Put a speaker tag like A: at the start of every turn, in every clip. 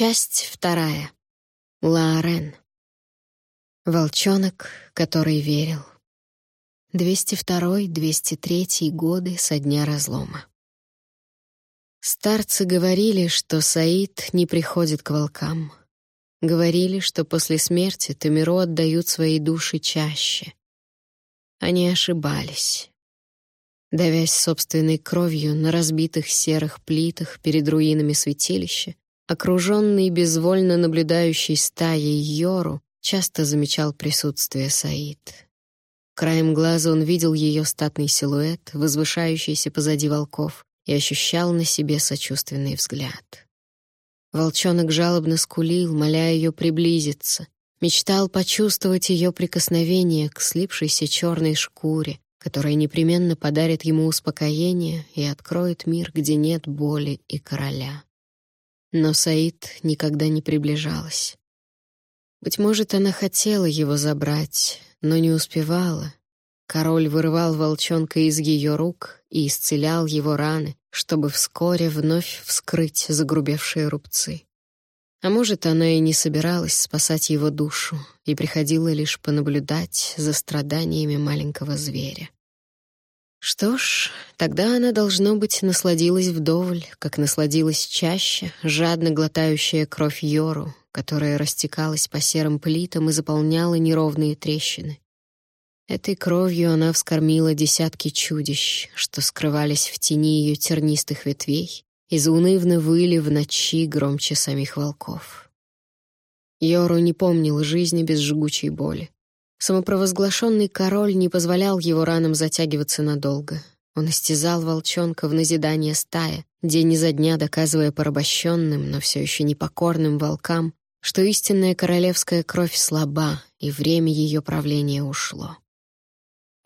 A: Часть вторая. Лаорен. Волчонок, который верил. 202-203 годы со дня разлома. Старцы говорили, что Саид не приходит к волкам. Говорили, что после смерти Тамиру отдают свои души чаще. Они ошибались. Давясь собственной кровью на разбитых серых плитах перед руинами святилища, окруженный безвольно наблюдающей стаей Йору, часто замечал присутствие Саид. Краем глаза он видел ее статный силуэт, возвышающийся позади волков, и ощущал на себе сочувственный взгляд. Волчонок жалобно скулил, моля ее приблизиться, мечтал почувствовать ее прикосновение к слипшейся черной шкуре, которая непременно подарит ему успокоение и откроет мир, где нет боли и короля. Но Саид никогда не приближалась. Быть может, она хотела его забрать, но не успевала, Король вырывал волчонка из ее рук и исцелял его раны, чтобы вскоре вновь вскрыть загрубевшие рубцы. А может, она и не собиралась спасать его душу и приходила лишь понаблюдать за страданиями маленького зверя. Что ж, тогда она, должно быть, насладилась вдоволь, как насладилась чаще, жадно глотающая кровь Йору, которая растекалась по серым плитам и заполняла неровные трещины. Этой кровью она вскормила десятки чудищ, что скрывались в тени ее тернистых ветвей и заунывно выли в ночи громче самих волков. Йору не помнил жизни без жгучей боли. Самопровозглашенный король не позволял его ранам затягиваться надолго. Он истязал волчонка в назидание стая, день изо дня доказывая порабощенным, но все еще непокорным волкам, что истинная королевская кровь слаба, и время ее правления ушло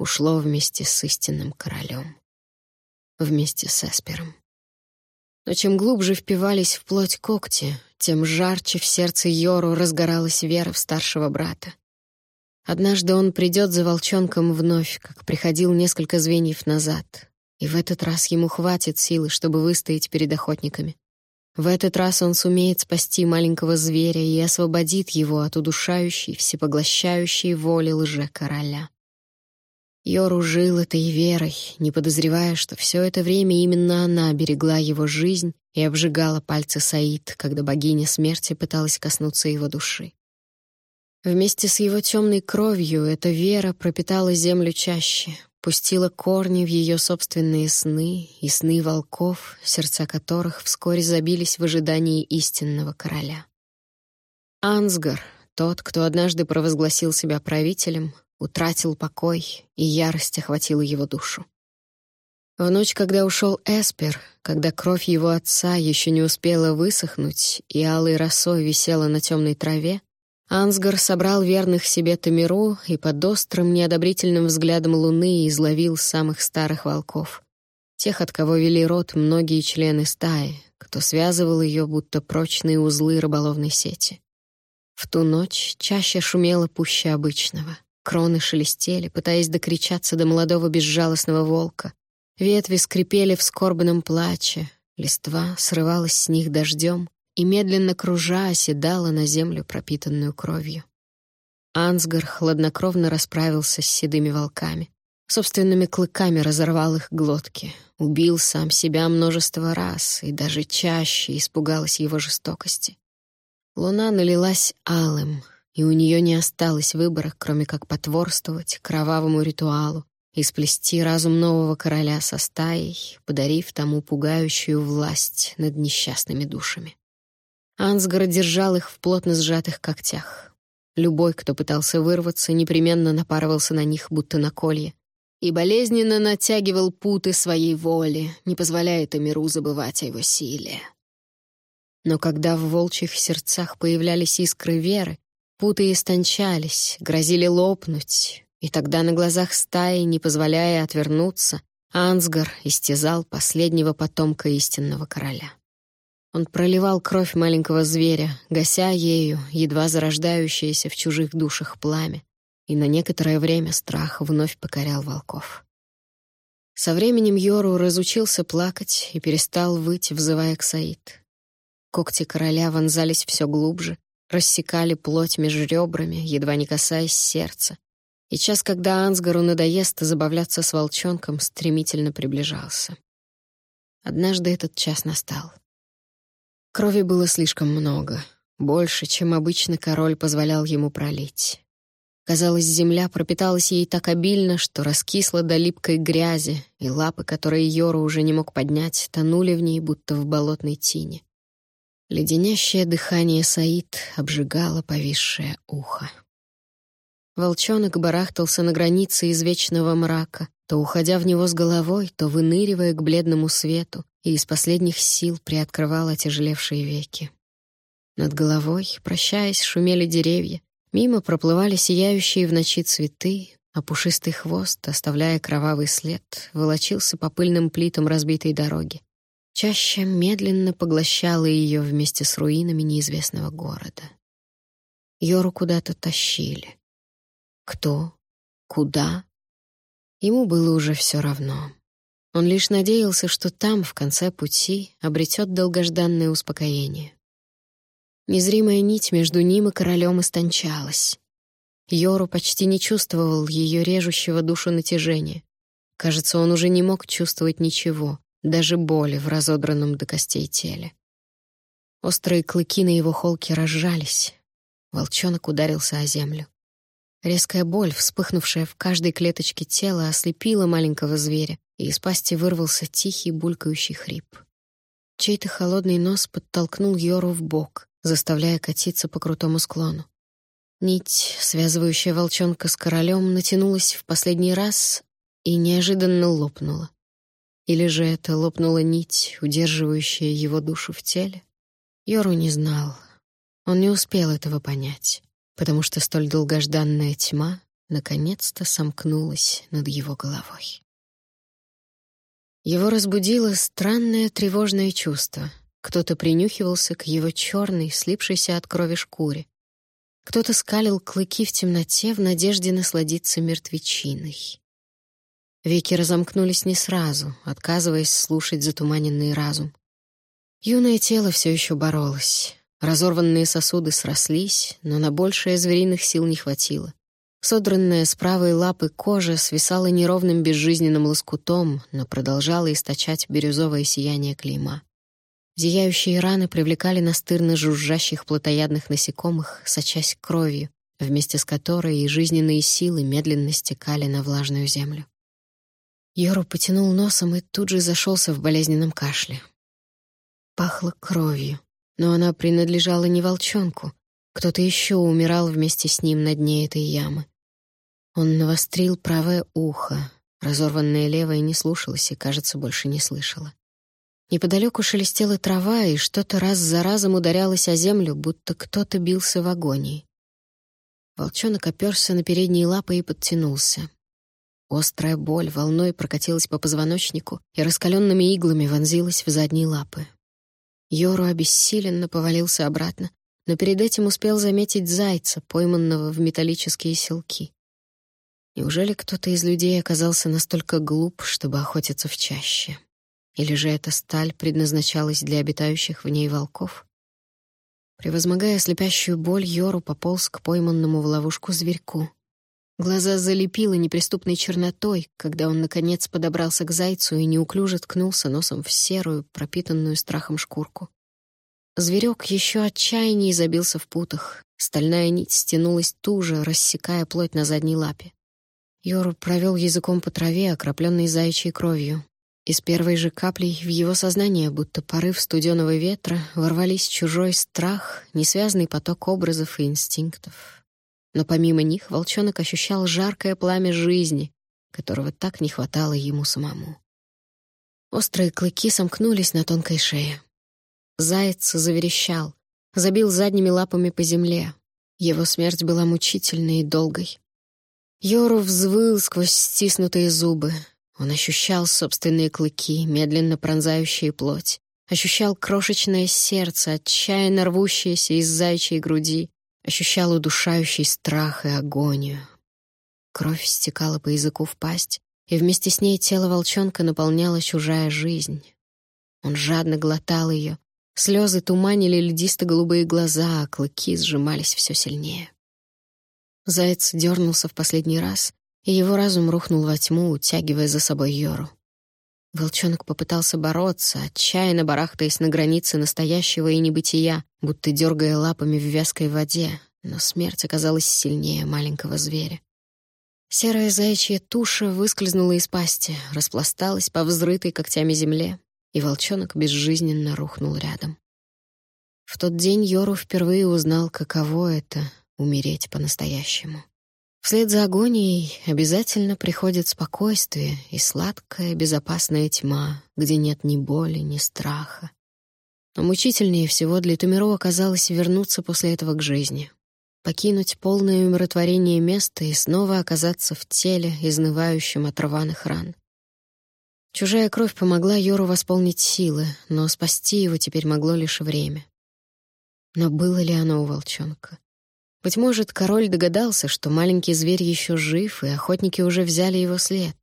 A: ушло вместе с истинным королем. Вместе с Эспером. Но чем глубже впивались в плоть когти, тем жарче в сердце Йору разгоралась вера в старшего брата. Однажды он придет за волчонком вновь, как приходил несколько звеньев назад, и в этот раз ему хватит силы, чтобы выстоять перед охотниками. В этот раз он сумеет спасти маленького зверя и освободит его от удушающей, всепоглощающей воли лже-короля. Йору жил этой верой, не подозревая, что все это время именно она берегла его жизнь и обжигала пальцы Саид, когда богиня смерти пыталась коснуться его души. Вместе с его темной кровью эта вера пропитала землю чаще, пустила корни в ее собственные сны и сны волков, сердца которых вскоре забились в ожидании истинного короля. Ансгар, тот, кто однажды провозгласил себя правителем, утратил покой, и ярость охватила его душу. В ночь, когда ушел Эспер, когда кровь его отца еще не успела высохнуть и алой росой висела на темной траве, Ансгар собрал верных себе Тамиру и под острым неодобрительным взглядом луны изловил самых старых волков. Тех, от кого вели рот многие члены стаи, кто связывал ее будто прочные узлы рыболовной сети. В ту ночь чаще шумело пуще обычного. Кроны шелестели, пытаясь докричаться до молодого безжалостного волка. Ветви скрипели в скорбном плаче, листва срывалась с них дождем и, медленно кружа, оседала на землю, пропитанную кровью. Ансгар хладнокровно расправился с седыми волками. Собственными клыками разорвал их глотки, убил сам себя множество раз и даже чаще испугалась его жестокости. Луна налилась алым, и у нее не осталось выбора, кроме как потворствовать кровавому ритуалу и сплести разум нового короля со стаей, подарив тому пугающую власть над несчастными душами. Ансгар держал их в плотно сжатых когтях. Любой, кто пытался вырваться, непременно напарывался на них, будто на колье, и болезненно натягивал путы своей воли, не позволяя Тамиру забывать о его силе. Но когда в волчьих сердцах появлялись искры веры, Путы истончались, грозили лопнуть, и тогда на глазах стаи, не позволяя отвернуться, Ансгар истязал последнего потомка истинного короля. Он проливал кровь маленького зверя, гася ею едва зарождающееся в чужих душах пламя, и на некоторое время страх вновь покорял волков. Со временем Йору разучился плакать и перестал выть, взывая к Саид. Когти короля вонзались все глубже, рассекали плоть между ребрами, едва не касаясь сердца. И час, когда Ансгару надоест забавляться с волчонком, стремительно приближался. Однажды этот час настал. Крови было слишком много, больше, чем обычно король позволял ему пролить. Казалось, земля пропиталась ей так обильно, что раскисла до липкой грязи, и лапы, которые Йору уже не мог поднять, тонули в ней, будто в болотной тине. Леденящее дыхание Саид обжигало повисшее ухо. Волчонок барахтался на границе извечного мрака, то уходя в него с головой, то выныривая к бледному свету, и из последних сил приоткрывал отяжелевшие веки. Над головой, прощаясь, шумели деревья, мимо проплывали сияющие в ночи цветы, а пушистый хвост, оставляя кровавый след, волочился по пыльным плитам разбитой дороги. Чаще медленно поглощала ее вместе с руинами неизвестного города. Йору куда-то тащили. Кто? Куда? Ему было уже все равно. Он лишь надеялся, что там, в конце пути, обретет долгожданное успокоение. Незримая нить между ним и королем истончалась. Йору почти не чувствовал ее режущего душу натяжения. Кажется, он уже не мог чувствовать ничего, даже боли в разодранном до костей теле. Острые клыки на его холке разжались. Волчонок ударился о землю. Резкая боль, вспыхнувшая в каждой клеточке тела, ослепила маленького зверя, и из пасти вырвался тихий булькающий хрип. Чей-то холодный нос подтолкнул Йору в бок, заставляя катиться по крутому склону. Нить, связывающая волчонка с королем, натянулась в последний раз и неожиданно лопнула. Или же это лопнула нить, удерживающая его душу в теле? Йору не знал. Он не успел этого понять потому что столь долгожданная тьма наконец-то сомкнулась над его головой. Его разбудило странное тревожное чувство. Кто-то принюхивался к его черной, слипшейся от крови шкуре. Кто-то скалил клыки в темноте в надежде насладиться мертвечиной. Веки разомкнулись не сразу, отказываясь слушать затуманенный разум. Юное тело все еще боролось. Разорванные сосуды срослись, но на большее звериных сил не хватило. Содранная с правой лапы кожа свисала неровным безжизненным лоскутом, но продолжала источать бирюзовое сияние клейма. Зияющие раны привлекали настырно жужжащих плотоядных насекомых, сочась кровью, вместе с которой и жизненные силы медленно стекали на влажную землю. Йору потянул носом и тут же зашелся в болезненном кашле. Пахло кровью но она принадлежала не волчонку. Кто-то еще умирал вместе с ним на дне этой ямы. Он навострил правое ухо. Разорванное левое не слушалось и, кажется, больше не слышало. Неподалеку шелестела трава, и что-то раз за разом ударялось о землю, будто кто-то бился в агонии. Волчонок оперся на передние лапы и подтянулся. Острая боль волной прокатилась по позвоночнику и раскаленными иглами вонзилась в задние лапы. Йору обессиленно повалился обратно, но перед этим успел заметить зайца, пойманного в металлические селки. Неужели кто-то из людей оказался настолько глуп, чтобы охотиться в чаще? Или же эта сталь предназначалась для обитающих в ней волков? Превозмогая слепящую боль, Йору пополз к пойманному в ловушку зверьку. Глаза залепило неприступной чернотой, когда он, наконец, подобрался к зайцу и неуклюже ткнулся носом в серую, пропитанную страхом шкурку. Зверек еще отчаяннее забился в путах. Стальная нить стянулась туже, рассекая плоть на задней лапе. Йор провел языком по траве, окропленной заячьей кровью. И с первой же каплей в его сознание, будто порыв студеного ветра, ворвались чужой страх, несвязный поток образов и инстинктов. Но помимо них волчонок ощущал жаркое пламя жизни, которого так не хватало ему самому. Острые клыки сомкнулись на тонкой шее. Заяц заверещал, забил задними лапами по земле. Его смерть была мучительной и долгой. Йору взвыл сквозь стиснутые зубы. Он ощущал собственные клыки, медленно пронзающие плоть. Ощущал крошечное сердце, отчаянно рвущееся из зайчьей груди, ощущал удушающий страх и агонию. Кровь стекала по языку в пасть, и вместе с ней тело волчонка наполняла чужая жизнь. Он жадно глотал ее, Слезы туманили льдисто-голубые глаза, а клыки сжимались все сильнее. Заяц дернулся в последний раз, и его разум рухнул во тьму, утягивая за собой Йору. Волчонок попытался бороться, отчаянно барахтаясь на границе настоящего и небытия, будто дергая лапами в вязкой воде, но смерть оказалась сильнее маленького зверя. Серая заячья туша выскользнула из пасти, распласталась по взрытой когтями земле, и волчонок безжизненно рухнул рядом. В тот день Йору впервые узнал, каково это — умереть по-настоящему. Вслед за агонией обязательно приходит спокойствие и сладкая, безопасная тьма, где нет ни боли, ни страха. Но мучительнее всего для Тумиро оказалось вернуться после этого к жизни, покинуть полное умиротворение место и снова оказаться в теле, изнывающем от рваных ран. Чужая кровь помогла Йору восполнить силы, но спасти его теперь могло лишь время. Но было ли оно у волчонка? Быть может, король догадался, что маленький зверь еще жив, и охотники уже взяли его след.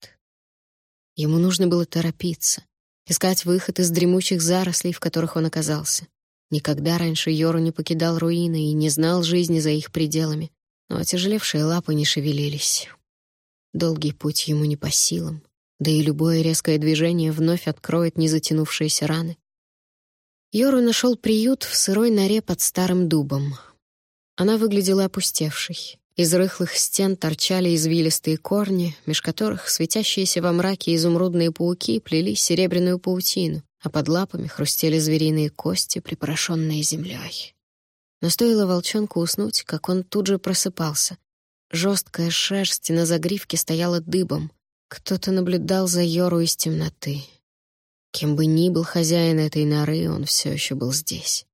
A: Ему нужно было торопиться, искать выход из дремучих зарослей, в которых он оказался. Никогда раньше Йору не покидал руины и не знал жизни за их пределами, но отяжелевшие лапы не шевелились. Долгий путь ему не по силам, да и любое резкое движение вновь откроет незатянувшиеся раны. Йору нашел приют в сырой норе под старым дубом, она выглядела опустевшей. Из рыхлых стен торчали извилистые корни, меж которых светящиеся во мраке изумрудные пауки плели серебряную паутину, а под лапами хрустели звериные кости, припорошенные землей. Но стоило волчонку уснуть, как он тут же просыпался. Жесткая шерсть на загривке стояла дыбом. Кто-то наблюдал за Йору из темноты. Кем бы ни был хозяин этой норы, он все еще был здесь.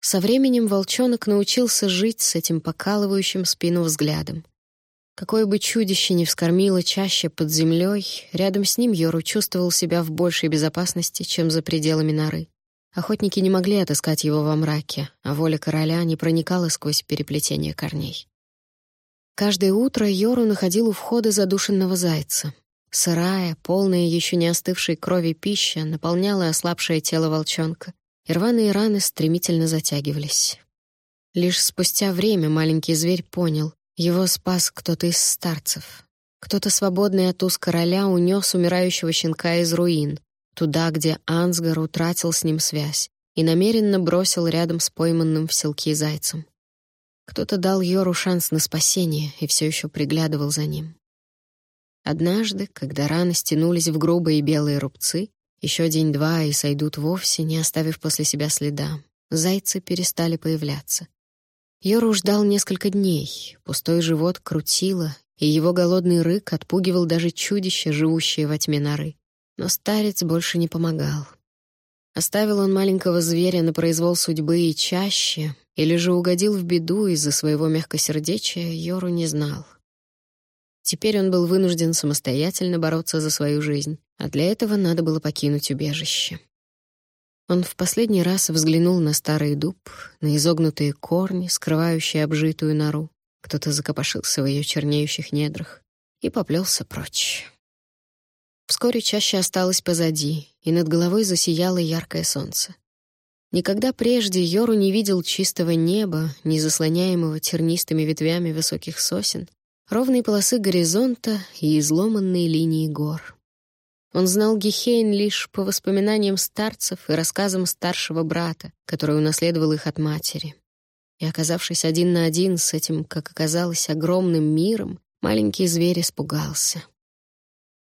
A: Со временем волчонок научился жить с этим покалывающим спину взглядом. Какое бы чудище ни вскормило чаще под землей, рядом с ним Йору чувствовал себя в большей безопасности, чем за пределами норы. Охотники не могли отыскать его во мраке, а воля короля не проникала сквозь переплетение корней. Каждое утро Йору находил у входа задушенного зайца. Сырая, полная еще не остывшей крови пища наполняла ослабшее тело волчонка и рваные раны стремительно затягивались. Лишь спустя время маленький зверь понял, его спас кто-то из старцев. Кто-то свободный от уз короля унес умирающего щенка из руин, туда, где Ансгар утратил с ним связь, и намеренно бросил рядом с пойманным в селки зайцем. Кто-то дал Йору шанс на спасение и все еще приглядывал за ним. Однажды, когда раны стянулись в грубые белые рубцы, еще день-два и сойдут вовсе, не оставив после себя следа. Зайцы перестали появляться. Йору ждал несколько дней. Пустой живот крутило, и его голодный рык отпугивал даже чудище, живущее во тьме норы. Но старец больше не помогал. Оставил он маленького зверя на произвол судьбы и чаще, или же угодил в беду из-за своего мягкосердечия, Йору не знал. Теперь он был вынужден самостоятельно бороться за свою жизнь, а для этого надо было покинуть убежище. Он в последний раз взглянул на старый дуб, на изогнутые корни, скрывающие обжитую нору. Кто-то закопошился в ее чернеющих недрах и поплелся прочь. Вскоре чаще осталось позади, и над головой засияло яркое солнце. Никогда прежде Йору не видел чистого неба, не заслоняемого тернистыми ветвями высоких сосен, ровные полосы горизонта и изломанные линии гор. Он знал Гехейн лишь по воспоминаниям старцев и рассказам старшего брата, который унаследовал их от матери. И, оказавшись один на один с этим, как оказалось, огромным миром, маленький зверь испугался.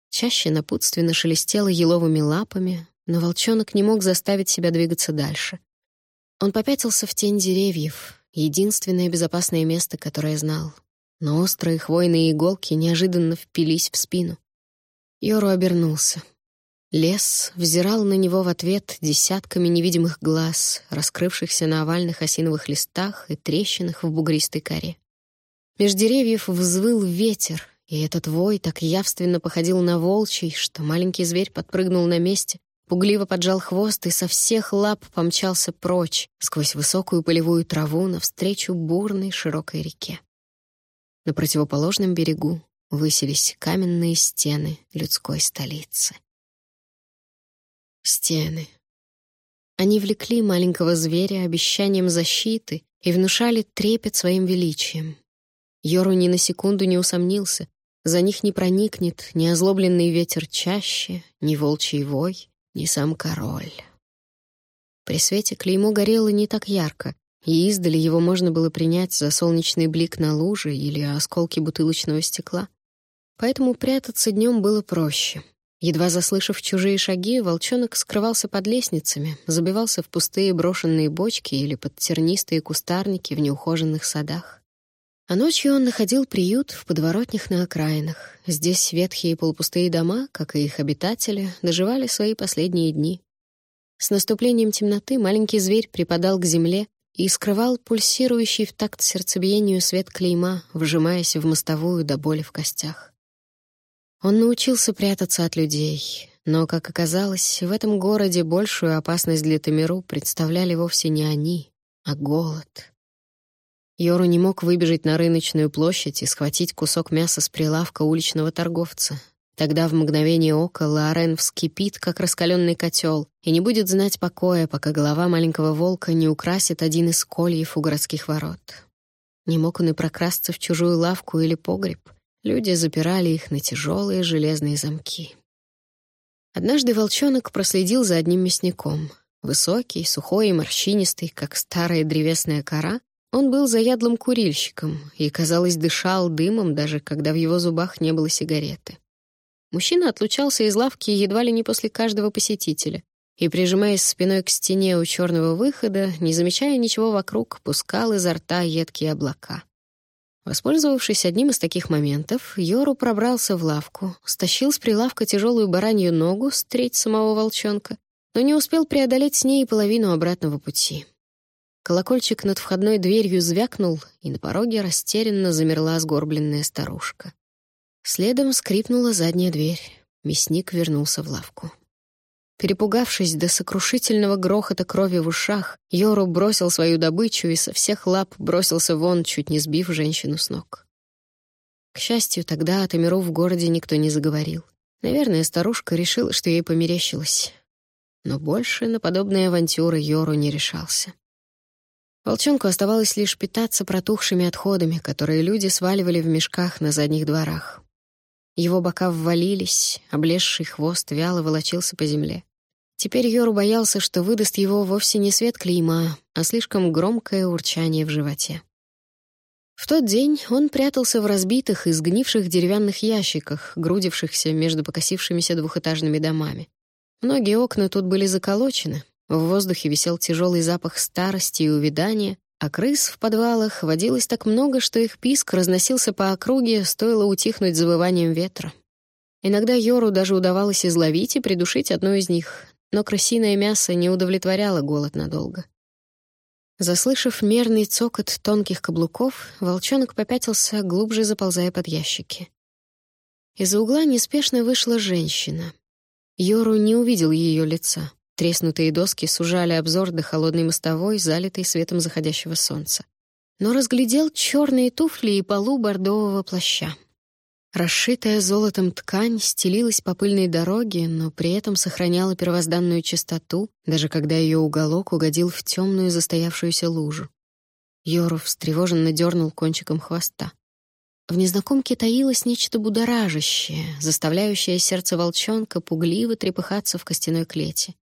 A: Чаще напутственно шелестело еловыми лапами, но волчонок не мог заставить себя двигаться дальше. Он попятился в тень деревьев, единственное безопасное место, которое знал но острые хвойные иголки неожиданно впились в спину. Йору обернулся. Лес взирал на него в ответ десятками невидимых глаз, раскрывшихся на овальных осиновых листах и трещинах в бугристой коре. Меж деревьев взвыл ветер, и этот вой так явственно походил на волчий, что маленький зверь подпрыгнул на месте, пугливо поджал хвост и со всех лап помчался прочь, сквозь высокую полевую траву навстречу бурной широкой реке. На противоположном берегу высились каменные стены людской столицы. Стены. Они влекли маленького зверя обещанием защиты и внушали трепет своим величием. Йору ни на секунду не усомнился. За них не проникнет ни озлобленный ветер чаще, ни волчий вой, ни сам король. При свете клеймо горело не так ярко, и издали его можно было принять за солнечный блик на луже или осколки бутылочного стекла. Поэтому прятаться днем было проще. Едва заслышав чужие шаги, волчонок скрывался под лестницами, забивался в пустые брошенные бочки или под тернистые кустарники в неухоженных садах. А ночью он находил приют в подворотнях на окраинах. Здесь ветхие полупустые дома, как и их обитатели, доживали свои последние дни. С наступлением темноты маленький зверь припадал к земле и скрывал пульсирующий в такт сердцебиению свет клейма, вжимаясь в мостовую до боли в костях. Он научился прятаться от людей, но, как оказалось, в этом городе большую опасность для Тамиру представляли вовсе не они, а голод. Йору не мог выбежать на рыночную площадь и схватить кусок мяса с прилавка уличного торговца. Тогда в мгновение ока Лорен вскипит, как раскаленный котел, и не будет знать покоя, пока голова маленького волка не украсит один из кольев у городских ворот. Не мог он и прокрасться в чужую лавку или погреб — Люди запирали их на тяжелые железные замки. Однажды волчонок проследил за одним мясником. Высокий, сухой и морщинистый, как старая древесная кора, он был заядлым курильщиком и, казалось, дышал дымом, даже когда в его зубах не было сигареты. Мужчина отлучался из лавки едва ли не после каждого посетителя и, прижимаясь спиной к стене у черного выхода, не замечая ничего вокруг, пускал изо рта едкие облака. Воспользовавшись одним из таких моментов, Йору пробрался в лавку, стащил с прилавка тяжелую баранью ногу с треть самого волчонка, но не успел преодолеть с ней половину обратного пути. Колокольчик над входной дверью звякнул, и на пороге растерянно замерла сгорбленная старушка. Следом скрипнула задняя дверь. Мясник вернулся в лавку. Перепугавшись до сокрушительного грохота крови в ушах, Йору бросил свою добычу и со всех лап бросился вон, чуть не сбив женщину с ног. К счастью, тогда о Тамиру в городе никто не заговорил. Наверное, старушка решила, что ей померещилось. Но больше на подобные авантюры Йору не решался. Волчонку оставалось лишь питаться протухшими отходами, которые люди сваливали в мешках на задних дворах. Его бока ввалились, облезший хвост вяло волочился по земле. Теперь Йору боялся, что выдаст его вовсе не свет клейма, а слишком громкое урчание в животе. В тот день он прятался в разбитых и сгнивших деревянных ящиках, грудившихся между покосившимися двухэтажными домами. Многие окна тут были заколочены, в воздухе висел тяжелый запах старости и увядания, а крыс в подвалах водилось так много, что их писк разносился по округе, стоило утихнуть завыванием ветра. Иногда Йору даже удавалось изловить и придушить одну из них, но крысиное мясо не удовлетворяло голод надолго. Заслышав мерный цокот тонких каблуков, волчонок попятился, глубже заползая под ящики. Из-за угла неспешно вышла женщина. Йору не увидел ее лица. Треснутые доски сужали обзор до холодной мостовой, залитой светом заходящего солнца. Но разглядел черные туфли и полу бордового плаща. Расшитая золотом ткань стелилась по пыльной дороге, но при этом сохраняла первозданную чистоту, даже когда ее уголок угодил в темную застоявшуюся лужу. Йоров встревоженно дернул кончиком хвоста. В незнакомке таилось нечто будоражащее, заставляющее сердце волчонка пугливо трепыхаться в костяной клете.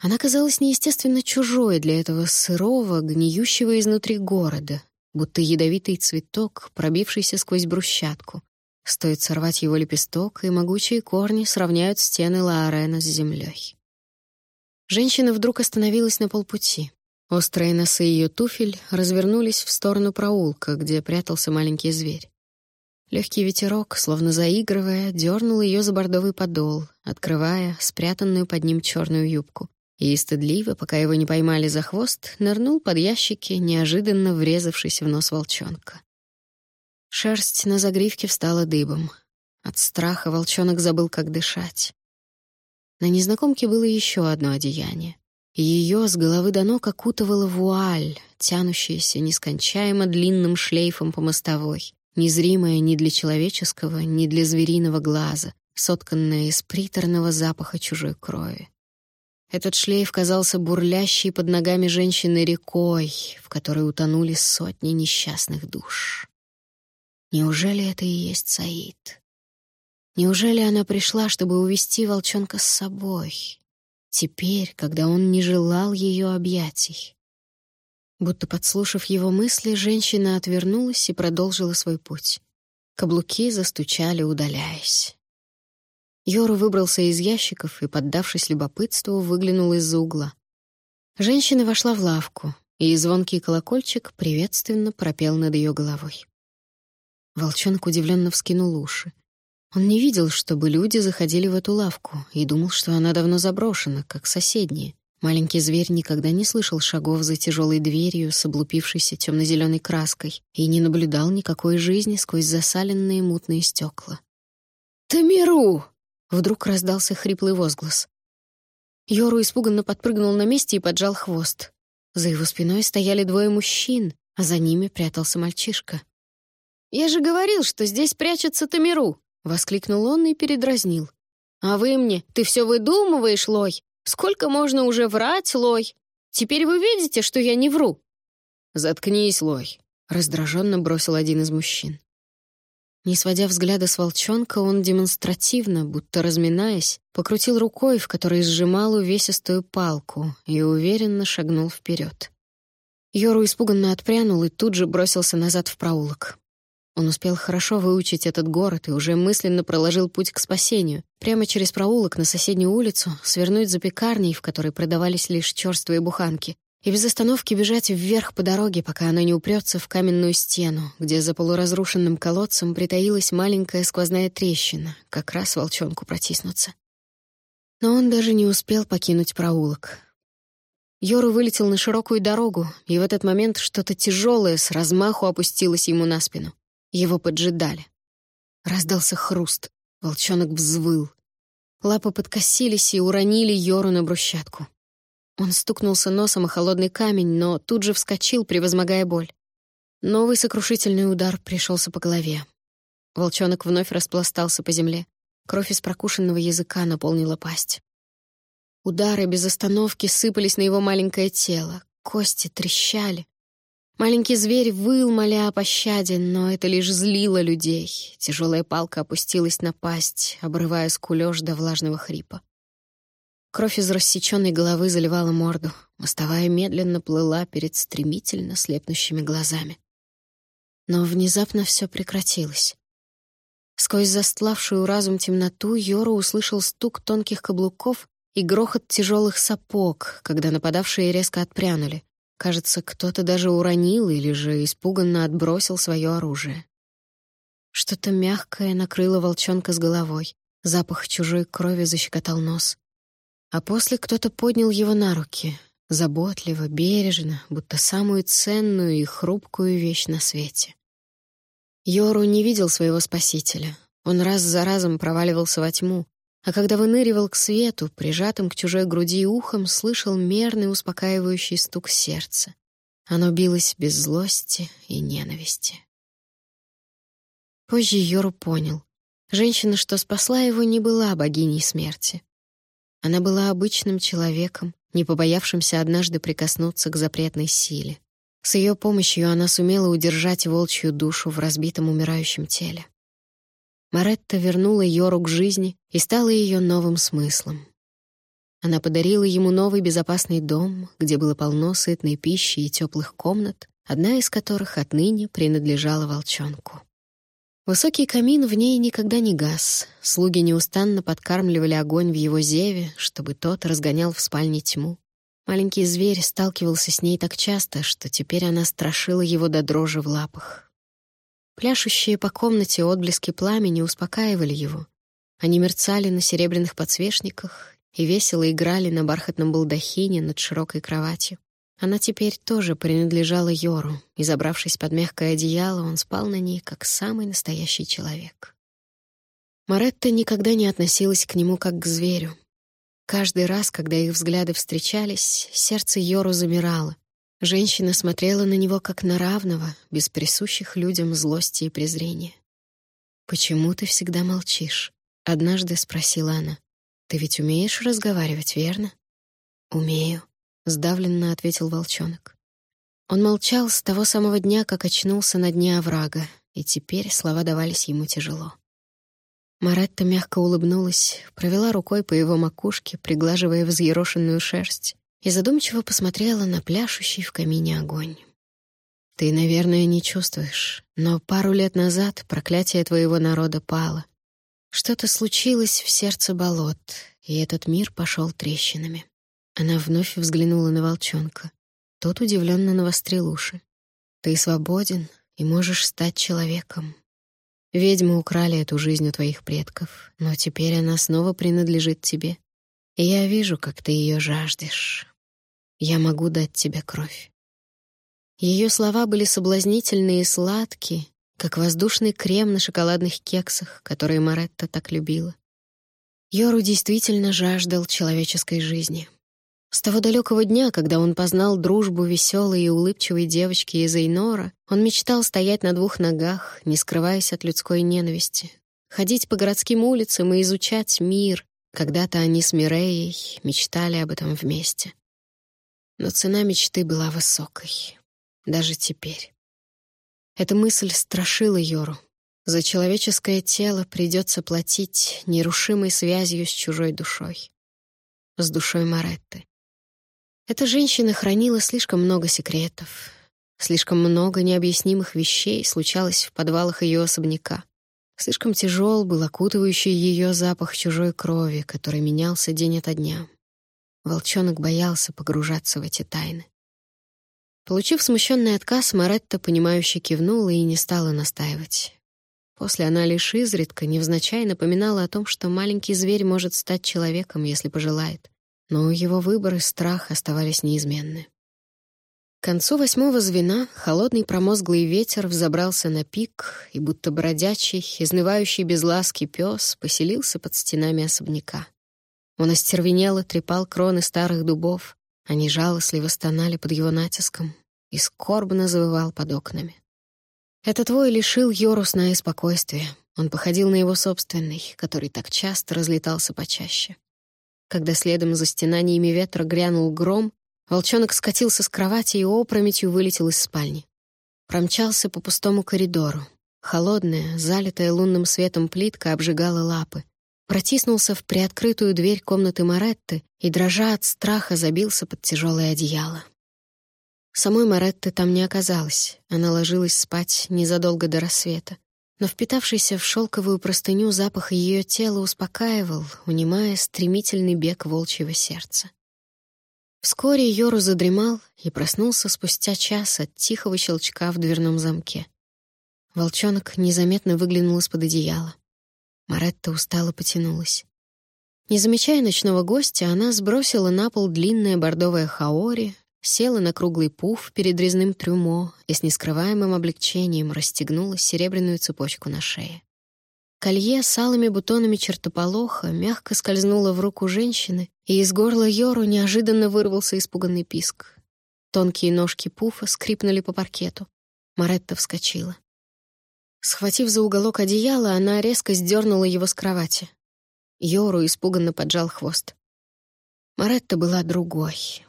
A: Она казалась неестественно чужой для этого сырого, гниющего изнутри города, будто ядовитый цветок, пробившийся сквозь брусчатку. Стоит сорвать его лепесток, и могучие корни сравняют стены Лаарена с землей. Женщина вдруг остановилась на полпути. Острые носы ее туфель развернулись в сторону проулка, где прятался маленький зверь. Легкий ветерок, словно заигрывая, дернул ее за бордовый подол, открывая спрятанную под ним черную юбку. И стыдливо, пока его не поймали за хвост, нырнул под ящики, неожиданно врезавшись в нос волчонка. Шерсть на загривке встала дыбом. От страха волчонок забыл, как дышать. На незнакомке было еще одно одеяние. Ее с головы до ног окутывала вуаль, тянущаяся нескончаемо длинным шлейфом по мостовой, незримая ни для человеческого, ни для звериного глаза, сотканная из приторного запаха чужой крови. Этот шлейф казался бурлящей под ногами женщины рекой, в которой утонули сотни несчастных душ. Неужели это и есть Саид? Неужели она пришла, чтобы увести волчонка с собой? Теперь, когда он не желал ее объятий. Будто подслушав его мысли, женщина отвернулась и продолжила свой путь. Каблуки застучали, удаляясь. Йору выбрался из ящиков и, поддавшись любопытству, выглянул из-за угла. Женщина вошла в лавку, и звонкий колокольчик приветственно пропел над ее головой. Волчонок удивленно вскинул уши. Он не видел, чтобы люди заходили в эту лавку, и думал, что она давно заброшена, как соседние. Маленький зверь никогда не слышал шагов за тяжелой дверью с облупившейся темно-зеленой краской и не наблюдал никакой жизни сквозь засаленные мутные стекла. «Тамиру!» — вдруг раздался хриплый возглас. Йору испуганно подпрыгнул на месте и поджал хвост. За его спиной стояли двое мужчин, а за ними прятался мальчишка. «Я же говорил, что здесь прячется Тамиру!» — воскликнул он и передразнил. «А вы мне, ты все выдумываешь, Лой! Сколько можно уже врать, Лой? Теперь вы видите, что я не вру?» «Заткнись, Лой», — раздраженно бросил один из мужчин. Не сводя взгляда с волчонка, он демонстративно, будто разминаясь, покрутил рукой, в которой сжимал увесистую палку, и уверенно шагнул вперед. Йору испуганно отпрянул и тут же бросился назад в проулок. Он успел хорошо выучить этот город и уже мысленно проложил путь к спасению. Прямо через проулок на соседнюю улицу свернуть за пекарней, в которой продавались лишь чёрствые буханки, и без остановки бежать вверх по дороге, пока она не упрется в каменную стену, где за полуразрушенным колодцем притаилась маленькая сквозная трещина, как раз волчонку протиснуться. Но он даже не успел покинуть проулок. Йору вылетел на широкую дорогу, и в этот момент что-то тяжелое с размаху опустилось ему на спину. Его поджидали. Раздался хруст. Волчонок взвыл. Лапы подкосились и уронили Йору на брусчатку. Он стукнулся носом о холодный камень, но тут же вскочил, превозмогая боль. Новый сокрушительный удар пришелся по голове. Волчонок вновь распластался по земле. Кровь из прокушенного языка наполнила пасть. Удары без остановки сыпались на его маленькое тело. Кости трещали. Маленький зверь выл, моля о пощаде, но это лишь злило людей. Тяжелая палка опустилась на пасть, обрывая скулёж до влажного хрипа. Кровь из рассечённой головы заливала морду, мостовая медленно плыла перед стремительно слепнущими глазами. Но внезапно всё прекратилось. Сквозь застлавшую разум темноту Йору услышал стук тонких каблуков и грохот тяжелых сапог, когда нападавшие резко отпрянули. Кажется, кто-то даже уронил или же испуганно отбросил свое оружие. Что-то мягкое накрыло волчонка с головой. Запах чужой крови защекотал нос. А после кто-то поднял его на руки, заботливо, бережно, будто самую ценную и хрупкую вещь на свете. Йору не видел своего спасителя. Он раз за разом проваливался во тьму, а когда выныривал к свету, прижатым к чужой груди ухом, слышал мерный успокаивающий стук сердца. Оно билось без злости и ненависти. Позже Йору понял. Женщина, что спасла его, не была богиней смерти. Она была обычным человеком, не побоявшимся однажды прикоснуться к запретной силе. С ее помощью она сумела удержать волчью душу в разбитом умирающем теле. Маретта вернула Йору к жизни и стала ее новым смыслом. Она подарила ему новый безопасный дом, где было полно сытной пищи и теплых комнат, одна из которых отныне принадлежала волчонку. Высокий камин в ней никогда не гас. Слуги неустанно подкармливали огонь в его зеве, чтобы тот разгонял в спальне тьму. Маленький зверь сталкивался с ней так часто, что теперь она страшила его до дрожи в лапах. Пляшущие по комнате отблески пламени успокаивали его. Они мерцали на серебряных подсвечниках и весело играли на бархатном балдахине над широкой кроватью. Она теперь тоже принадлежала Йору, и, забравшись под мягкое одеяло, он спал на ней, как самый настоящий человек. Маретта никогда не относилась к нему как к зверю. Каждый раз, когда их взгляды встречались, сердце Йору замирало, Женщина смотрела на него как на равного, без присущих людям злости и презрения. «Почему ты всегда молчишь?» — однажды спросила она. «Ты ведь умеешь разговаривать, верно?» «Умею», — сдавленно ответил волчонок. Он молчал с того самого дня, как очнулся на дне оврага, и теперь слова давались ему тяжело. Маретта мягко улыбнулась, провела рукой по его макушке, приглаживая взъерошенную шерсть, и задумчиво посмотрела на пляшущий в камине огонь. «Ты, наверное, не чувствуешь, но пару лет назад проклятие твоего народа пало. Что-то случилось в сердце болот, и этот мир пошел трещинами». Она вновь взглянула на волчонка. Тот удивленно навострил уши. «Ты свободен и можешь стать человеком. Ведьмы украли эту жизнь у твоих предков, но теперь она снова принадлежит тебе. И я вижу, как ты ее жаждешь. Я могу дать тебе кровь». Ее слова были соблазнительные и сладкие, как воздушный крем на шоколадных кексах, которые Маретта так любила. Йору действительно жаждал человеческой жизни. С того далекого дня, когда он познал дружбу веселой и улыбчивой девочки из Эйнора, он мечтал стоять на двух ногах, не скрываясь от людской ненависти, ходить по городским улицам и изучать мир. Когда-то они с Миреей мечтали об этом вместе. Но цена мечты была высокой. Даже теперь. Эта мысль страшила Йору. За человеческое тело придется платить нерушимой связью с чужой душой. С душой Маретты. Эта женщина хранила слишком много секретов. Слишком много необъяснимых вещей случалось в подвалах ее особняка. Слишком тяжел был окутывающий ее запах чужой крови, который менялся день ото дня. Волчонок боялся погружаться в эти тайны. Получив смущенный отказ, Маретта, понимающе кивнула и не стала настаивать. После она лишь изредка, невзначай напоминала о том, что маленький зверь может стать человеком, если пожелает но его выбор и страх оставались неизменны. К концу восьмого звена холодный промозглый ветер взобрался на пик, и будто бродячий, изнывающий без ласки пес поселился под стенами особняка. Он остервенело трепал кроны старых дубов, они жалостливо стонали под его натиском и скорбно завывал под окнами. Этот вой лишил Йору сна и спокойствия. Он походил на его собственный, который так часто разлетался почаще. Когда следом за стенаниями ветра грянул гром, волчонок скатился с кровати и опрометью вылетел из спальни. Промчался по пустому коридору. Холодная, залитая лунным светом плитка обжигала лапы. Протиснулся в приоткрытую дверь комнаты Маретты и, дрожа от страха, забился под тяжелое одеяло. Самой Маретты там не оказалось. Она ложилась спать незадолго до рассвета но впитавшийся в шелковую простыню запах ее тела успокаивал, унимая стремительный бег волчьего сердца. Вскоре Йору задремал и проснулся спустя час от тихого щелчка в дверном замке. Волчонок незаметно выглянул из-под одеяла. Маретта устало потянулась. Не замечая ночного гостя, она сбросила на пол длинное бордовое хаори, села на круглый пуф перед резным трюмо и с нескрываемым облегчением расстегнула серебряную цепочку на шее. Колье с алыми бутонами чертополоха мягко скользнуло в руку женщины, и из горла Йору неожиданно вырвался испуганный писк. Тонкие ножки пуфа скрипнули по паркету. Маретта вскочила. Схватив за уголок одеяла, она резко сдернула его с кровати. Йору испуганно поджал хвост. Маретта была другой,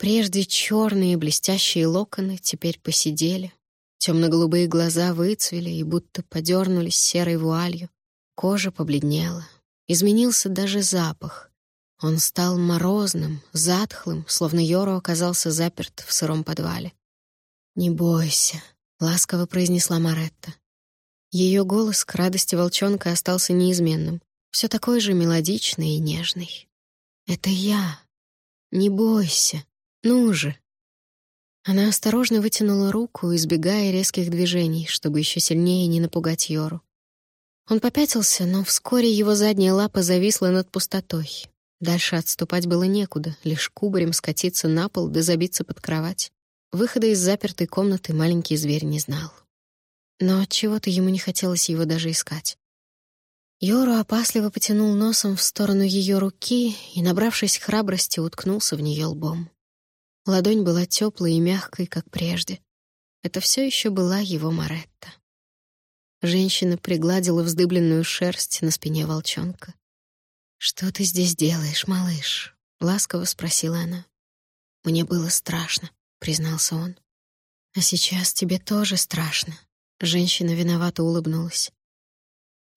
A: Прежде черные блестящие локоны теперь посидели, темно-голубые глаза выцвели и будто подернулись серой вуалью, кожа побледнела, изменился даже запах. Он стал морозным, затхлым, словно Йоро оказался заперт в сыром подвале. «Не бойся», — ласково произнесла Маретта. Ее голос к радости волчонка остался неизменным, все такой же мелодичный и нежный. «Это я. Не бойся». «Ну же!» Она осторожно вытянула руку, избегая резких движений, чтобы еще сильнее не напугать Йору. Он попятился, но вскоре его задняя лапа зависла над пустотой. Дальше отступать было некуда, лишь кубарем скатиться на пол да забиться под кровать. Выхода из запертой комнаты маленький зверь не знал. Но от чего то ему не хотелось его даже искать. Йору опасливо потянул носом в сторону ее руки и, набравшись храбрости, уткнулся в нее лбом. Ладонь была теплой и мягкой, как прежде. Это все еще была его Маретта. Женщина пригладила вздыбленную шерсть на спине волчонка. «Что ты здесь делаешь, малыш? — ласково спросила она. «Мне было страшно», — признался он. «А сейчас тебе тоже страшно». Женщина виновато улыбнулась.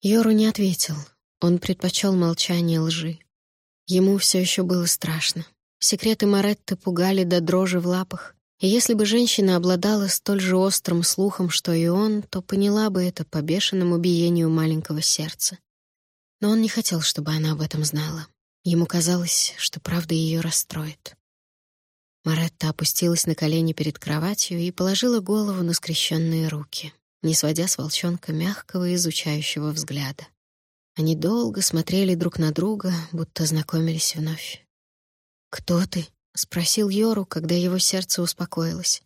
A: Йору не ответил. Он предпочел молчание лжи. Ему все еще было страшно. Секреты Маретты пугали до дрожи в лапах. И если бы женщина обладала столь же острым слухом, что и он, то поняла бы это по бешеному биению маленького сердца. Но он не хотел, чтобы она об этом знала. Ему казалось, что правда ее расстроит. Маретта опустилась на колени перед кроватью и положила голову на скрещенные руки, не сводя с волчонка мягкого изучающего взгляда. Они долго смотрели друг на друга, будто знакомились вновь. «Кто ты?» — спросил Йору, когда его сердце успокоилось.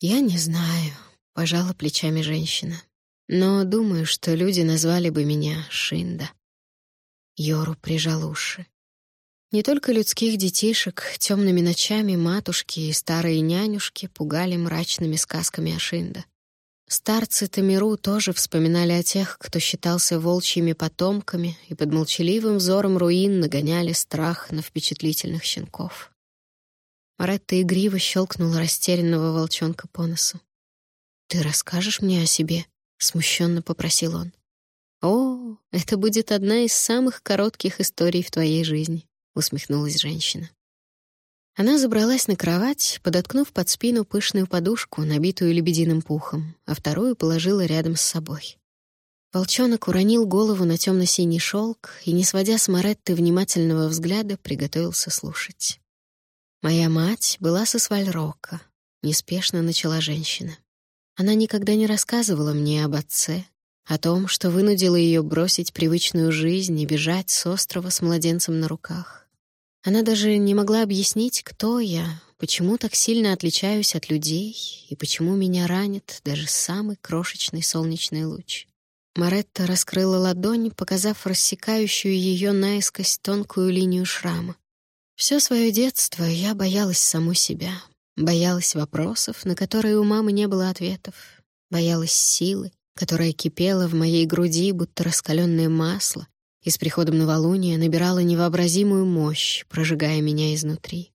A: «Я не знаю», — пожала плечами женщина. «Но думаю, что люди назвали бы меня Шинда». Йору прижал уши. Не только людских детишек, темными ночами матушки и старые нянюшки пугали мрачными сказками о Шинда. Старцы Тамиру тоже вспоминали о тех, кто считался волчьими потомками, и под молчаливым взором руин нагоняли страх на впечатлительных щенков. Маретта игриво щелкнула растерянного волчонка по носу. «Ты расскажешь мне о себе?» — смущенно попросил он. «О, это будет одна из самых коротких историй в твоей жизни», — усмехнулась женщина. Она забралась на кровать, подоткнув под спину пышную подушку, набитую лебединым пухом, а вторую положила рядом с собой. Волчонок уронил голову на темно-синий шелк и, не сводя с Маретты внимательного взгляда, приготовился слушать. «Моя мать была со Свальрока», — неспешно начала женщина. Она никогда не рассказывала мне об отце, о том, что вынудило ее бросить привычную жизнь и бежать с острова с младенцем на руках. Она даже не могла объяснить, кто я, почему так сильно отличаюсь от людей и почему меня ранит даже самый крошечный солнечный луч. Маретта раскрыла ладонь, показав рассекающую ее наискось тонкую линию шрама. Все свое детство я боялась саму себя, боялась вопросов, на которые у мамы не было ответов, боялась силы, которая кипела в моей груди, будто раскаленное масло, и с приходом новолуния набирала невообразимую мощь, прожигая меня изнутри.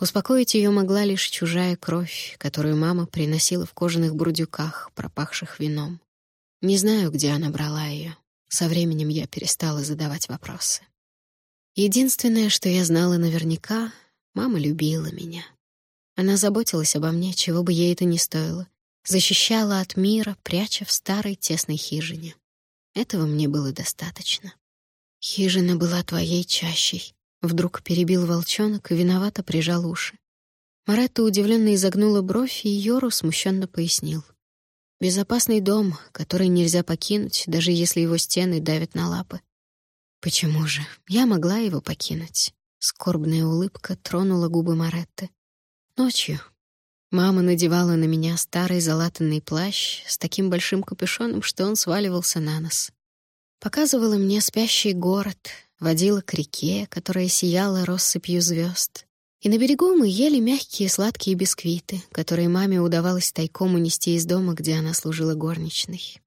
A: Успокоить ее могла лишь чужая кровь, которую мама приносила в кожаных бурдюках, пропахших вином. Не знаю, где она брала ее. Со временем я перестала задавать вопросы. Единственное, что я знала наверняка, мама любила меня. Она заботилась обо мне, чего бы ей это ни стоило, защищала от мира, пряча в старой тесной хижине. Этого мне было достаточно. «Хижина была твоей чащей», — вдруг перебил волчонок и виновато прижал уши. Маретта удивленно изогнула бровь, и Йору смущенно пояснил. «Безопасный дом, который нельзя покинуть, даже если его стены давят на лапы. Почему же? Я могла его покинуть». Скорбная улыбка тронула губы Маретты. Ночью. Мама надевала на меня старый залатанный плащ с таким большим капюшоном, что он сваливался на нос. Показывала мне спящий город, водила к реке, которая сияла россыпью звезд. И на берегу мы ели мягкие сладкие бисквиты, которые маме удавалось тайком унести из дома, где она служила горничной.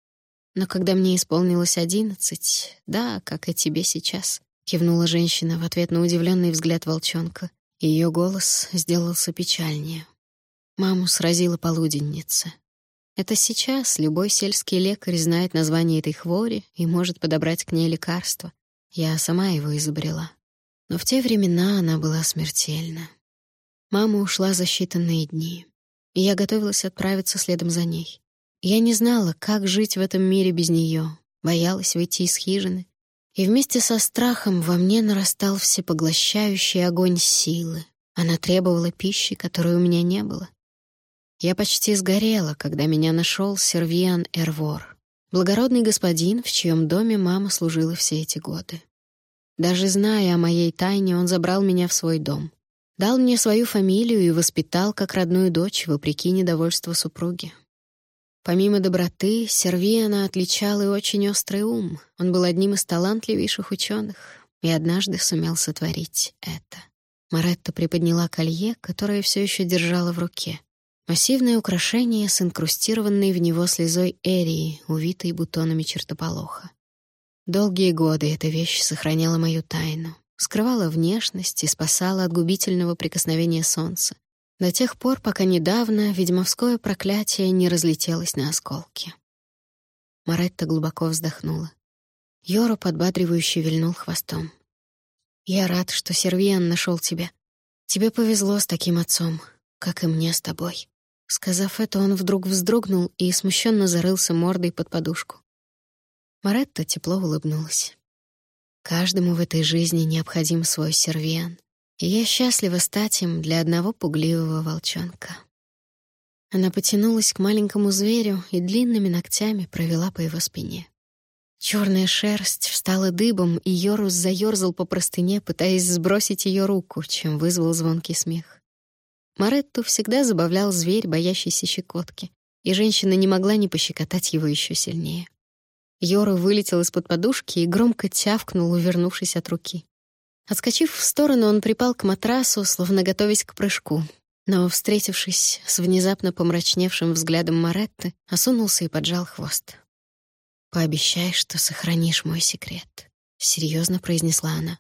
A: Но когда мне исполнилось одиннадцать, да, как и тебе сейчас, кивнула женщина в ответ на удивленный взгляд волчонка. Ее голос сделался печальнее. Маму сразила полуденница. Это сейчас любой сельский лекарь знает название этой хвори и может подобрать к ней лекарство. Я сама его изобрела. Но в те времена она была смертельна. Мама ушла за считанные дни, и я готовилась отправиться следом за ней. Я не знала, как жить в этом мире без нее, боялась выйти из хижины, и вместе со страхом во мне нарастал всепоглощающий огонь силы. Она требовала пищи, которой у меня не было. Я почти сгорела, когда меня нашел Сервиан Эрвор, благородный господин, в чьем доме мама служила все эти годы. Даже зная о моей тайне, он забрал меня в свой дом. Дал мне свою фамилию и воспитал как родную дочь, вопреки недовольству супруги. Помимо доброты, Сервиана отличал и очень острый ум. Он был одним из талантливейших ученых и однажды сумел сотворить это. Маретта приподняла колье, которое все еще держала в руке. Массивное украшение с инкрустированной в него слезой эрии, увитой бутонами чертополоха. Долгие годы эта вещь сохраняла мою тайну, скрывала внешность и спасала от губительного прикосновения солнца, до тех пор, пока недавно ведьмовское проклятие не разлетелось на осколки. Маретта глубоко вздохнула. Йоро подбадривающе вильнул хвостом. «Я рад, что Сервиан нашел тебя. Тебе повезло с таким отцом, как и мне с тобой». Сказав это, он вдруг вздрогнул и смущенно зарылся мордой под подушку. Маретта тепло улыбнулась. Каждому в этой жизни необходим свой сервиан, и я счастлива стать им для одного пугливого волчонка. Она потянулась к маленькому зверю и длинными ногтями провела по его спине. Черная шерсть встала дыбом, и Йорус заёрзал по простыне, пытаясь сбросить ее руку, чем вызвал звонкий смех. Маретту всегда забавлял зверь, боящийся щекотки, и женщина не могла не пощекотать его еще сильнее. Йора вылетел из-под подушки и громко тявкнул, увернувшись от руки. Отскочив в сторону, он припал к матрасу, словно готовясь к прыжку. Но, встретившись с внезапно помрачневшим взглядом Маретты, осунулся и поджал хвост. «Пообещай, что сохранишь мой секрет», — серьезно произнесла она.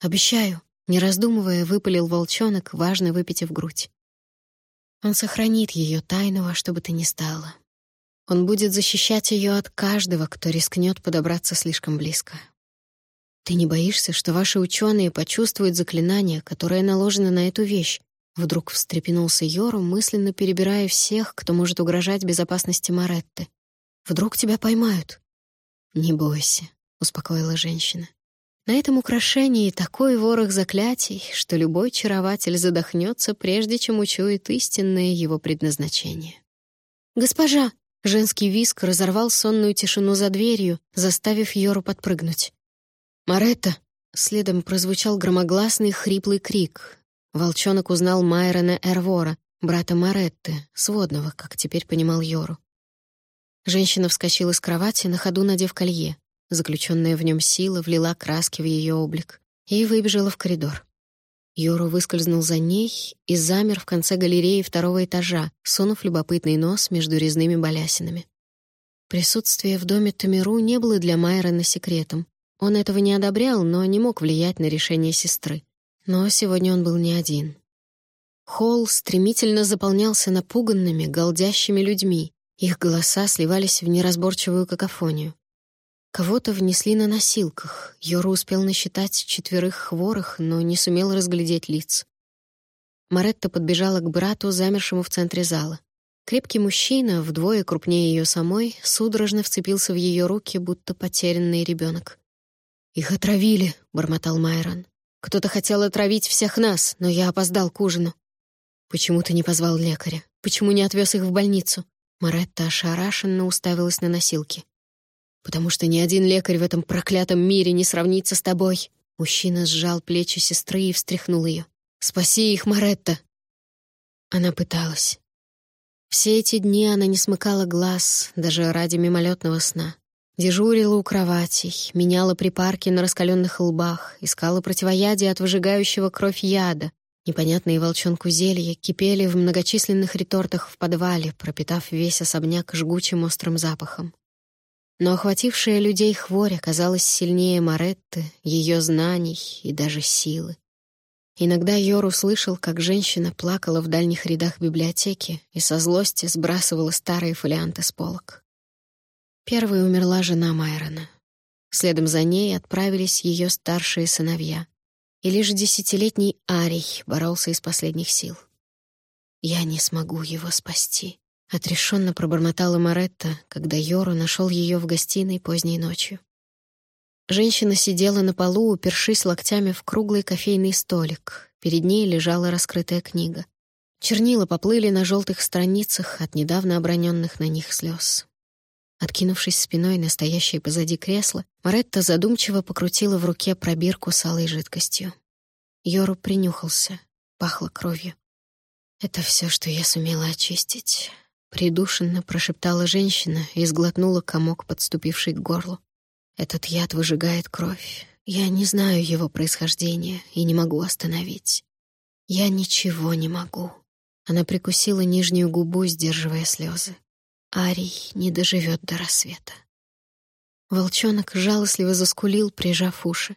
A: «Обещаю», не раздумывая, выпалил волчонок, важно выпитив грудь. Он сохранит ее тайну во что бы то ни стало. Он будет защищать ее от каждого, кто рискнет подобраться слишком близко. Ты не боишься, что ваши ученые почувствуют заклинание, которое наложено на эту вещь? Вдруг встрепенулся Йору, мысленно перебирая всех, кто может угрожать безопасности Маретты. Вдруг тебя поймают? Не бойся, успокоила женщина. На этом украшении такой ворох заклятий, что любой чарователь задохнется, прежде чем учует истинное его предназначение. «Госпожа!» — женский виск разорвал сонную тишину за дверью, заставив Йору подпрыгнуть. «Маретта!» — следом прозвучал громогласный хриплый крик. Волчонок узнал Майрона Эрвора, брата Маретты, сводного, как теперь понимал Йору. Женщина вскочила с кровати, на ходу надев колье. Заключенная в нем сила влила краски в ее облик и выбежала в коридор. Йору выскользнул за ней и замер в конце галереи второго этажа, сунув любопытный нос между резными балясинами. Присутствие в доме Тамиру не было для Майрона секретом. Он этого не одобрял, но не мог влиять на решение сестры. Но сегодня он был не один. Холл стремительно заполнялся напуганными, голдящими людьми. Их голоса сливались в неразборчивую какофонию. Кого-то внесли на носилках. Йору успел насчитать четверых хворых, но не сумел разглядеть лиц. Маретта подбежала к брату, замершему в центре зала. Крепкий мужчина, вдвое крупнее ее самой, судорожно вцепился в ее руки, будто потерянный ребенок. «Их отравили», — бормотал Майрон. «Кто-то хотел отравить всех нас, но я опоздал к ужину». «Почему ты не позвал лекаря? Почему не отвез их в больницу?» Маретта ошарашенно уставилась на носилки потому что ни один лекарь в этом проклятом мире не сравнится с тобой». Мужчина сжал плечи сестры и встряхнул ее. «Спаси их, Маретта!» Она пыталась. Все эти дни она не смыкала глаз, даже ради мимолетного сна. Дежурила у кроватей, меняла припарки на раскаленных лбах, искала противоядие от выжигающего кровь яда. Непонятные волчонку зелья кипели в многочисленных ретортах в подвале, пропитав весь особняк жгучим острым запахом. Но охватившая людей хворь оказалась сильнее Маретты, ее знаний и даже силы. Иногда Йор услышал, как женщина плакала в дальних рядах библиотеки и со злости сбрасывала старые фолианты с полок. Первой умерла жена Майрона. Следом за ней отправились ее старшие сыновья. И лишь десятилетний Арий боролся из последних сил. «Я не смогу его спасти», Отрешенно пробормотала Маретта, когда Йору нашел ее в гостиной поздней ночью. Женщина сидела на полу, упершись локтями в круглый кофейный столик. Перед ней лежала раскрытая книга. Чернила поплыли на желтых страницах от недавно оброненных на них слез. Откинувшись спиной на стоящее позади кресло, Маретта задумчиво покрутила в руке пробирку с алой жидкостью. Йору принюхался, пахло кровью. «Это все, что я сумела очистить. Придушенно прошептала женщина и сглотнула комок, подступивший к горлу. Этот яд выжигает кровь. Я не знаю его происхождения и не могу остановить. Я ничего не могу. Она прикусила нижнюю губу, сдерживая слезы. Арий не доживет до рассвета. Волчонок жалостливо заскулил, прижав уши.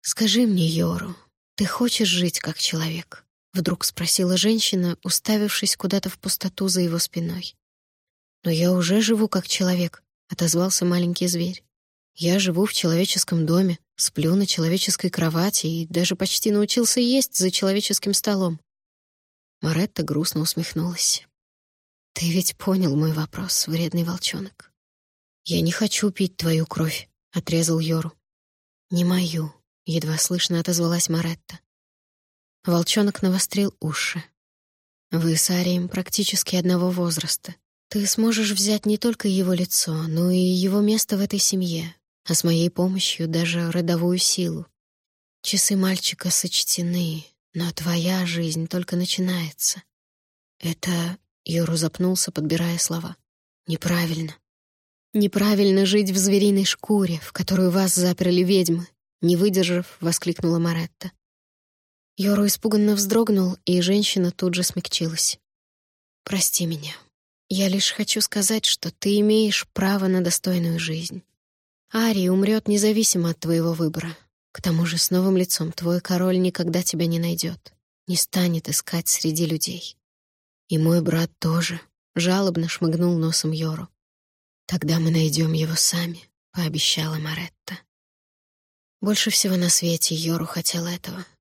A: «Скажи мне, Йору, ты хочешь жить как человек?» — вдруг спросила женщина, уставившись куда-то в пустоту за его спиной. «Но я уже живу как человек», — отозвался маленький зверь. «Я живу в человеческом доме, сплю на человеческой кровати и даже почти научился есть за человеческим столом». Маретта грустно усмехнулась. «Ты ведь понял мой вопрос, вредный волчонок. Я не хочу пить твою кровь», — отрезал Йору. «Не мою», — едва слышно отозвалась Маретта. Волчонок навострил уши. «Вы с Арием практически одного возраста. Ты сможешь взять не только его лицо, но и его место в этой семье, а с моей помощью даже родовую силу. Часы мальчика сочтены, но твоя жизнь только начинается. Это...» — Йору запнулся, подбирая слова. «Неправильно. Неправильно жить в звериной шкуре, в которую вас заперли ведьмы», — не выдержав, воскликнула Маретта. Йору испуганно вздрогнул, и женщина тут же смягчилась. «Прости меня. Я лишь хочу сказать, что ты имеешь право на достойную жизнь. Ари умрет независимо от твоего выбора. К тому же с новым лицом твой король никогда тебя не найдет, не станет искать среди людей. И мой брат тоже», — жалобно шмыгнул носом Йору. «Тогда мы найдем его сами», — пообещала Маретта. Больше всего на свете Йору хотел этого —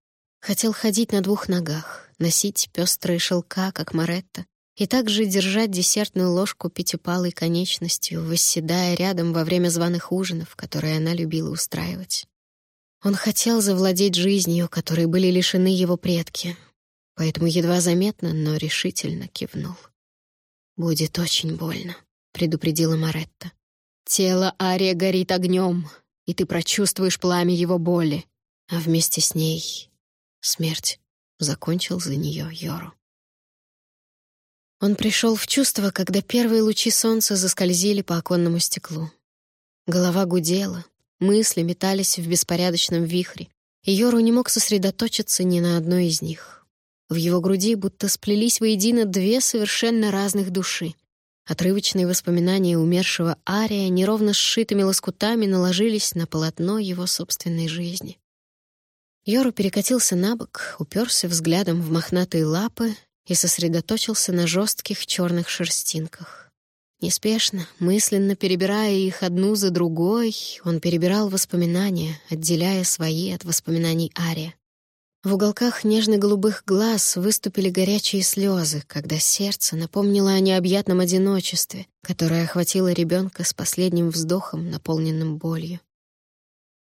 A: Хотел ходить на двух ногах, носить пестрые шелка, как Маретта, и также держать десертную ложку пятипалой конечностью, восседая рядом во время званых ужинов, которые она любила устраивать. Он хотел завладеть жизнью, которой были лишены его предки, поэтому едва заметно, но решительно кивнул. «Будет очень больно», — предупредила Маретта. «Тело Ария горит огнем, и ты прочувствуешь пламя его боли, а вместе с ней Смерть. Закончил за нее Йору. Он пришел в чувство, когда первые лучи солнца заскользили по оконному стеклу. Голова гудела, мысли метались в беспорядочном вихре, и Йору не мог сосредоточиться ни на одной из них. В его груди будто сплелись воедино две совершенно разных души. Отрывочные воспоминания умершего Ария неровно сшитыми лоскутами наложились на полотно его собственной жизни. Йору перекатился на бок, уперся взглядом в мохнатые лапы и сосредоточился на жестких черных шерстинках. Неспешно, мысленно перебирая их одну за другой, он перебирал воспоминания, отделяя свои от воспоминаний Ария. В уголках нежно-голубых глаз выступили горячие слезы, когда сердце напомнило о необъятном одиночестве, которое охватило ребенка с последним вздохом, наполненным болью.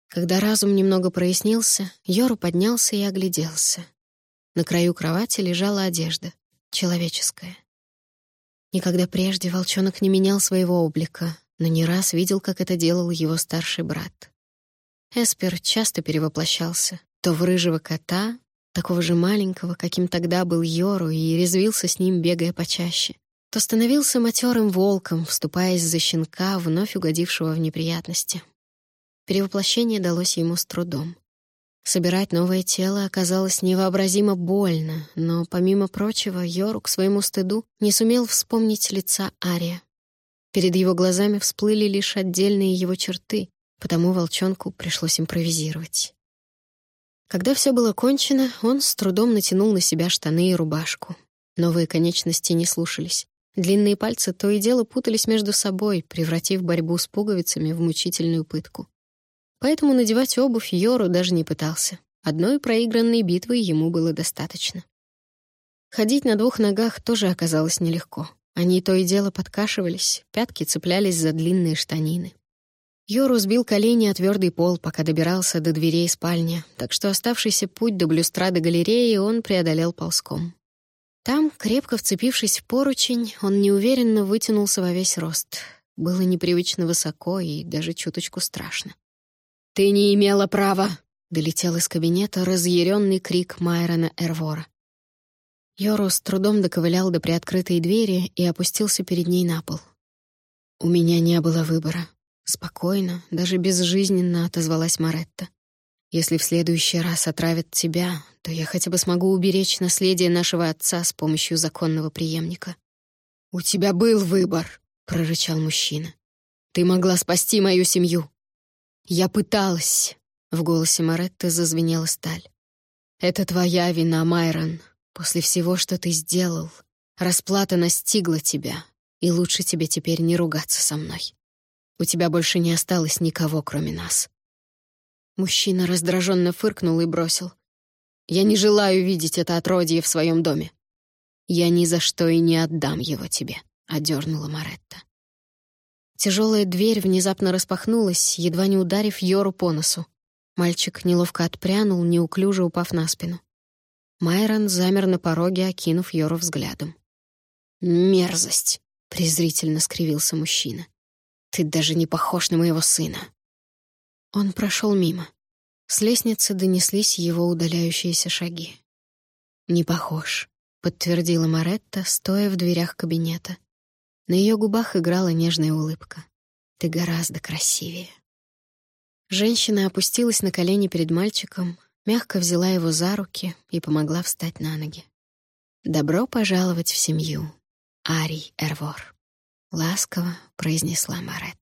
A: Когда разум немного прояснился, Йору поднялся и огляделся. На краю кровати лежала одежда, человеческая. Никогда прежде волчонок не менял своего облика, но не раз видел, как это делал его старший брат. Эспер часто перевоплощался, то в рыжего кота, такого же маленького, каким тогда был Йору, и резвился с ним, бегая почаще, то становился матерым волком, вступаясь за щенка, вновь угодившего в неприятности. Перевоплощение далось ему с трудом. Собирать новое тело оказалось невообразимо больно, но, помимо прочего, Йору к своему стыду не сумел вспомнить лица Ария. Перед его глазами всплыли лишь отдельные его черты, потому волчонку пришлось импровизировать. Когда все было кончено, он с трудом натянул на себя штаны и рубашку. Новые конечности не слушались. Длинные пальцы то и дело путались между собой, превратив борьбу с пуговицами в мучительную пытку. Поэтому надевать обувь Йору даже не пытался. Одной проигранной битвы ему было достаточно. Ходить на двух ногах тоже оказалось нелегко. Они то и дело подкашивались, пятки цеплялись за длинные штанины. Йору сбил колени о твердый пол, пока добирался до дверей спальни, так что оставшийся путь до блюстрады галереи он преодолел ползком. Там, крепко вцепившись в поручень, он неуверенно вытянулся во весь рост. Было непривычно высоко и даже чуточку страшно. «Ты не имела права!» — долетел из кабинета разъяренный крик Майрона Эрвора. Йору с трудом доковылял до приоткрытой двери и опустился перед ней на пол. «У меня не было выбора». Спокойно, даже безжизненно отозвалась Маретта. «Если в следующий раз отравят тебя, то я хотя бы смогу уберечь наследие нашего отца с помощью законного преемника». «У тебя был выбор», — прорычал мужчина. «Ты могла спасти мою семью. «Я пыталась», — В голосе Маретты зазвенела сталь. «Это твоя вина, Майрон. После всего, что ты сделал, расплата настигла тебя, и лучше тебе теперь не ругаться со мной. У тебя больше не осталось никого, кроме нас». Мужчина раздраженно фыркнул и бросил. «Я не желаю видеть это отродье в своем доме. Я ни за что и не отдам его тебе», — одернула Маретта. Тяжелая дверь внезапно распахнулась, едва не ударив Йору по носу. Мальчик неловко отпрянул, неуклюже упав на спину. Майрон замер на пороге, окинув Йору взглядом. «Мерзость!» — презрительно скривился мужчина. «Ты даже не похож на моего сына!» Он прошел мимо. С лестницы донеслись его удаляющиеся шаги. «Не похож», — подтвердила Маретта, стоя в дверях кабинета. На ее губах играла нежная улыбка. «Ты гораздо красивее». Женщина опустилась на колени перед мальчиком, мягко взяла его за руки и помогла встать на ноги. «Добро пожаловать в семью, Арий Эрвор», — ласково произнесла Марет.